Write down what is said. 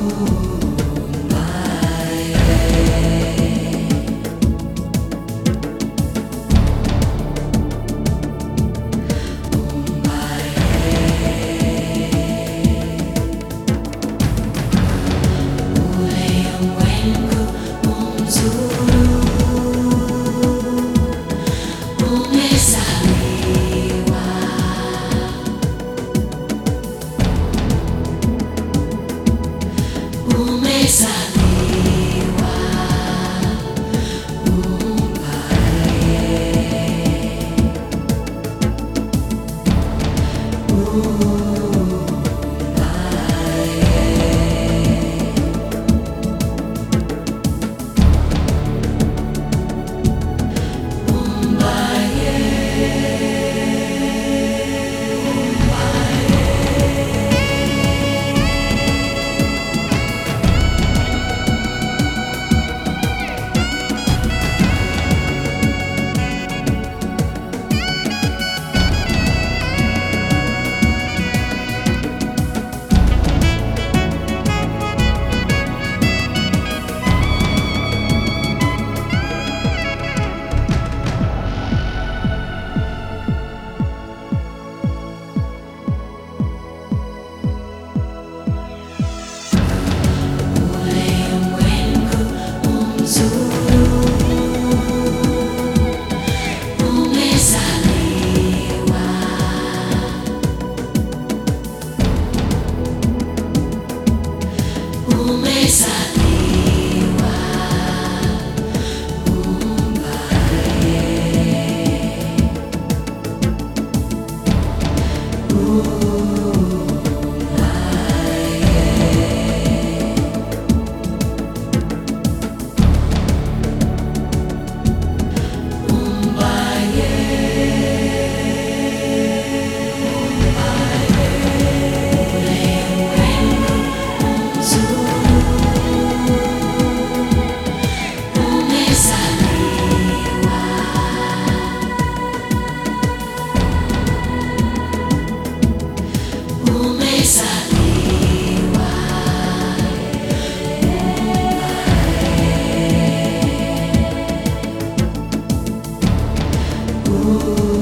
Ooh. Senhor. Listen. Ooh.